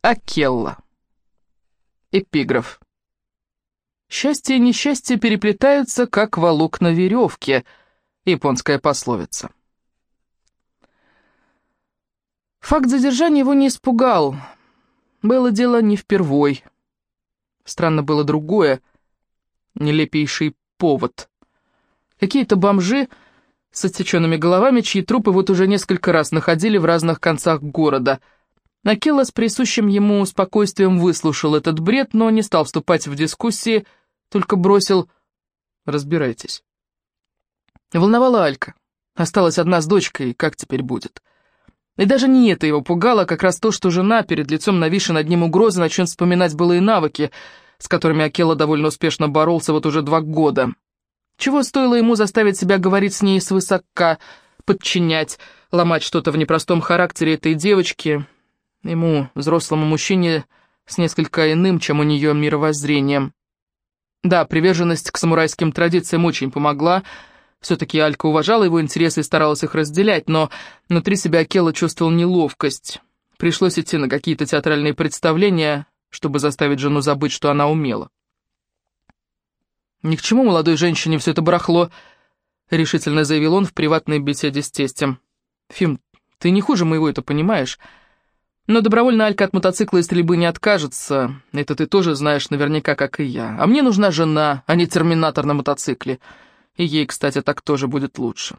Акелла. Эпиграф. Счастье и несчастье переплетаются, как волокна веревки. Японская пословица. Факт задержания его не испугал. Было дело не впервой. Странно было другое, нелепейший повод. Какие-то бомжи с отсеченными головами, чьи трупы вот уже несколько раз находили в разных концах города. Накела с присущим ему спокойствием выслушал этот бред, но не стал вступать в дискуссии, только бросил «разбирайтесь». Волновала Алька. Осталась одна с дочкой, как теперь будет? И даже не это его пугало, а как раз то, что жена перед лицом нависшей над ним угрозы начнет вспоминать былые навыки, с которыми Акела довольно успешно боролся вот уже два года. Чего стоило ему заставить себя говорить с ней свысока, подчинять, ломать что-то в непростом характере этой девочки, ему, взрослому мужчине, с несколько иным, чем у нее мировоззрением. Да, приверженность к самурайским традициям очень помогла, все-таки Алька уважала его интересы и старалась их разделять, но внутри себя Акела чувствовал неловкость. Пришлось идти на какие-то театральные представления, чтобы заставить жену забыть, что она умела. «Ни к чему молодой женщине все это барахло», — решительно заявил он в приватной беседе с тестем. «Фим, ты не хуже моего это понимаешь. Но добровольно Алька от мотоцикла и стрельбы не откажется. Это ты тоже знаешь наверняка, как и я. А мне нужна жена, а не терминатор на мотоцикле. И ей, кстати, так тоже будет лучше».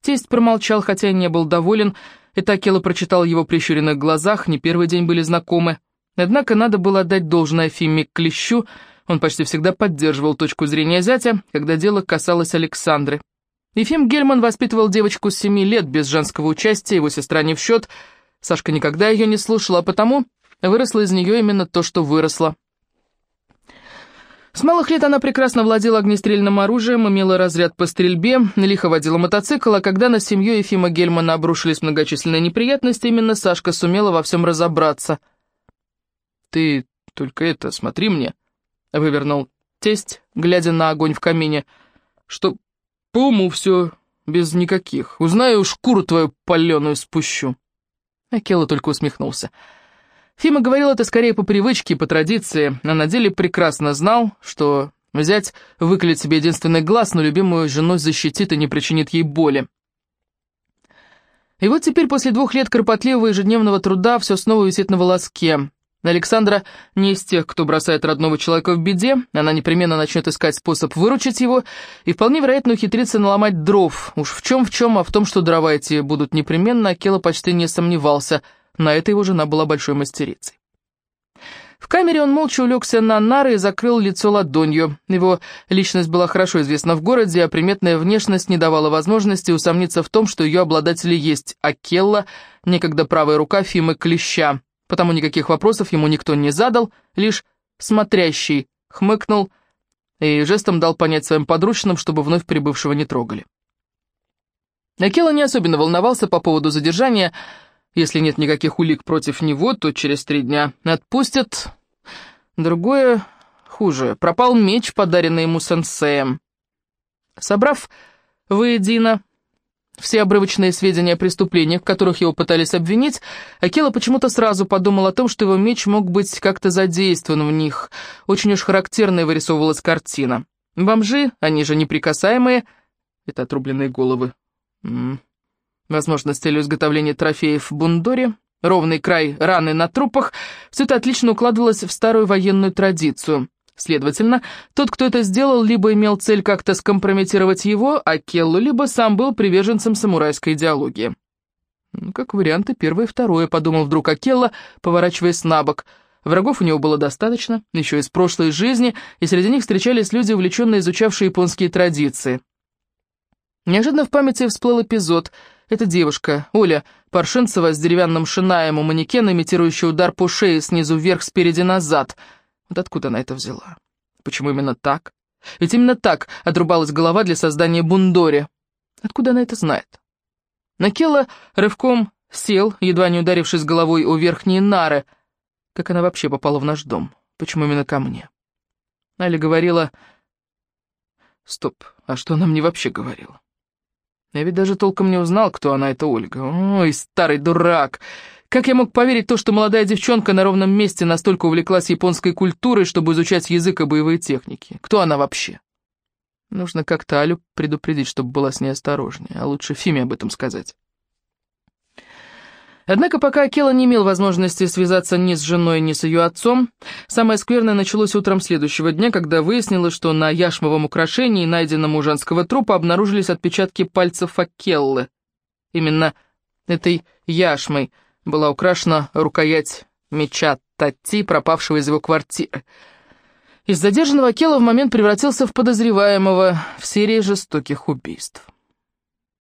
Тесть промолчал, хотя и не был доволен. И Такела прочитал его прищуренных глазах, не первый день были знакомы. Однако надо было отдать должное Фиме Клещу, он почти всегда поддерживал точку зрения зятя, когда дело касалось Александры. Ефим Гельман воспитывал девочку с семи лет без женского участия, его сестра не в счет. Сашка никогда ее не слушала, а потому выросло из нее именно то, что выросло. С малых лет она прекрасно владела огнестрельным оружием, имела разряд по стрельбе, лихо водила мотоцикл, а когда на семью Ефима Гельмана обрушились многочисленные неприятности, именно Сашка сумела во всем разобраться. «Ты только это, смотри мне», — вывернул тесть, глядя на огонь в камине, — «что по уму все без никаких. Узнаю, шкуру твою паленую спущу». Акела только усмехнулся. Фима говорил это скорее по привычке и по традиции, а на деле прекрасно знал, что взять выколет себе единственный глаз, но любимую жену защитит и не причинит ей боли. И вот теперь, после двух лет кропотливого ежедневного труда, все снова висит на волоске. Александра не из тех, кто бросает родного человека в беде, она непременно начнет искать способ выручить его и вполне вероятно ухитрится наломать дров. Уж в чем в чем, а в том, что дрова эти будут непременно, Акела почти не сомневался – на это его жена была большой мастерицей. В камере он молча улегся на нары и закрыл лицо ладонью. Его личность была хорошо известна в городе, а приметная внешность не давала возможности усомниться в том, что ее обладатели есть Акелла, некогда правая рука Фимы Клеща. Потому никаких вопросов ему никто не задал, лишь смотрящий хмыкнул и жестом дал понять своим подручным, чтобы вновь прибывшего не трогали. Акелла не особенно волновался по поводу задержания, если нет никаких улик против него, то через три дня отпустят. Другое хуже. Пропал меч, подаренный ему сенсеем. Собрав воедино все обрывочные сведения о преступлениях, в которых его пытались обвинить, Акела почему-то сразу подумал о том, что его меч мог быть как-то задействован в них. Очень уж характерная вырисовывалась картина. Бомжи, они же неприкасаемые, это отрубленные головы. Возможно, с целью изготовления трофеев в бундоре, ровный край раны на трупах, все это отлично укладывалось в старую военную традицию. Следовательно, тот, кто это сделал, либо имел цель как-то скомпрометировать его, а Келлу, либо сам был приверженцем самурайской идеологии. Ну, как варианты первое и второе, подумал вдруг Акелла, поворачиваясь на бок. Врагов у него было достаточно, еще из прошлой жизни, и среди них встречались люди, увлеченно изучавшие японские традиции. Неожиданно в памяти всплыл эпизод — это девушка, Оля, Паршинцева с деревянным шинаем у манекена, имитирующая удар по шее снизу вверх, спереди назад. Вот откуда она это взяла? Почему именно так? Ведь именно так отрубалась голова для создания бундори. Откуда она это знает? Накела рывком сел, едва не ударившись головой о верхние нары. Как она вообще попала в наш дом? Почему именно ко мне? Аля говорила... Стоп, а что она мне вообще говорила? Я ведь даже толком не узнал, кто она, эта Ольга. Ой, старый дурак! Как я мог поверить то, что молодая девчонка на ровном месте настолько увлеклась японской культурой, чтобы изучать язык и боевые техники? Кто она вообще? Нужно как-то Алю предупредить, чтобы была с ней осторожнее, а лучше Фиме об этом сказать. Однако пока Акела не имел возможности связаться ни с женой, ни с ее отцом, самое скверное началось утром следующего дня, когда выяснилось, что на яшмовом украшении, найденном у женского трупа, обнаружились отпечатки пальцев Акеллы. Именно этой яшмой была украшена рукоять меча Тати, пропавшего из его квартиры. Из задержанного Акела в момент превратился в подозреваемого в серии жестоких убийств.